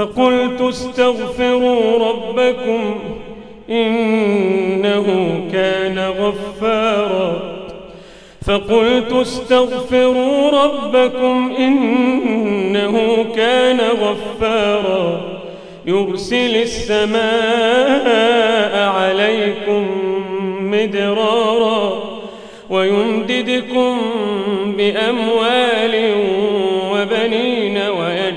فقلت استغفروا ربكم إنه كان غفارا. فقلت استغفروا ربكم إنه كان غفارا. يرسل السماء عليكم مدرارا ويمددكم بأموال